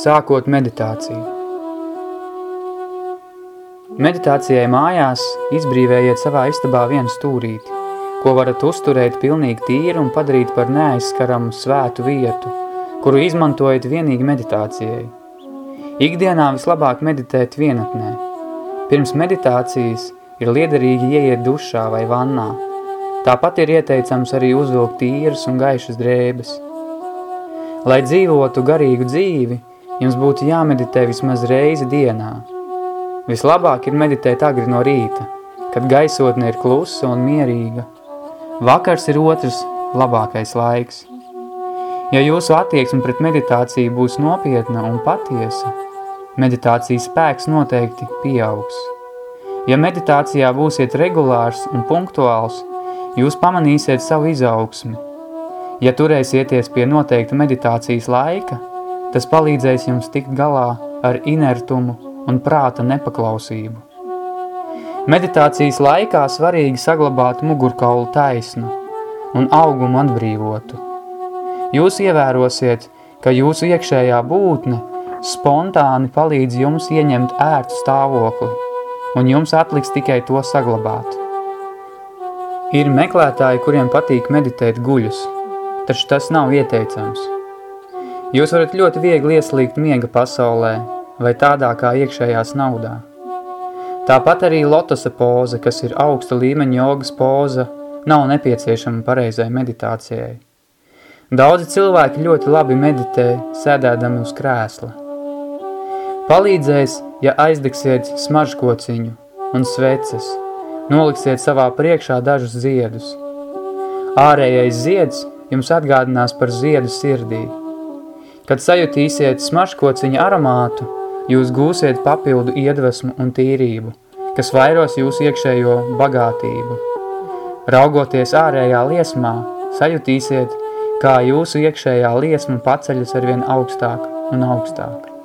Sākot meditāciju. Meditācijai mājās izbrīvējiet savā istabā vienu stūrīti, ko varat uzturēt pilnīgi tīru un padarīt par neaizskaramu svētu vietu, kuru izmantojat vienīgi meditācijai. Ikdienā vislabāk meditēt vienatnē. Pirms meditācijas ir liederīgi ieiet dušā vai vannā. Tāpat ir ieteicams arī uzvilkt tīras un gaišas drēbes. Lai dzīvotu garīgu dzīvi, jums būtu jāmeditē vismaz reizi dienā. Vislabāk ir meditēt agri no rīta, kad gaisotne ir klusa un mierīga. Vakars ir otrs labākais laiks. Ja jūsu attieksme pret meditāciju būs nopietna un patiesa, meditācijas spēks noteikti pieaugs. Ja meditācijā būsiet regulārs un punktuāls, jūs pamanīsiet savu izaugsmi. Ja turēsieties pie noteikta meditācijas laika, tas palīdzēs jums tikt galā ar inertumu un prāta nepaklausību. Meditācijas laikā svarīgi saglabāt mugurkaulu taisnu un augumu atbrīvotu. Jūs ievērosiet, ka jūsu iekšējā būtne spontāni palīdz jums ieņemt ērtu stāvokli, un jums atliks tikai to saglabāt. Ir meklētāji, kuriem patīk meditēt guļus, taču tas nav ieteicams. Jūs varat ļoti viegli ieslīgt miega pasaulē vai tādā kā iekšējās naudā. Tāpat arī lotosa poza, kas ir augsta līmeņa jogas poza, nav nepieciešama pareizai meditācijai. Daudzi cilvēki ļoti labi meditē, sēdēdami uz krēsla. Palīdzēs, ja aizdegsiet smaržkociņu un sveces – Noliksiet savā priekšā dažus ziedus. Ārējais zieds jums atgādinās par ziedu sirdī. Kad sajutīsiet smaržkociņa aromātu, jūs gūsiet papildu iedvesmu un tīrību, kas vairos jūsu iekšējo bagātību. Raugoties ārējā liesmā, sajutīsiet, kā jūsu iekšējā liesma paceļas arvien augstāk un augstāk.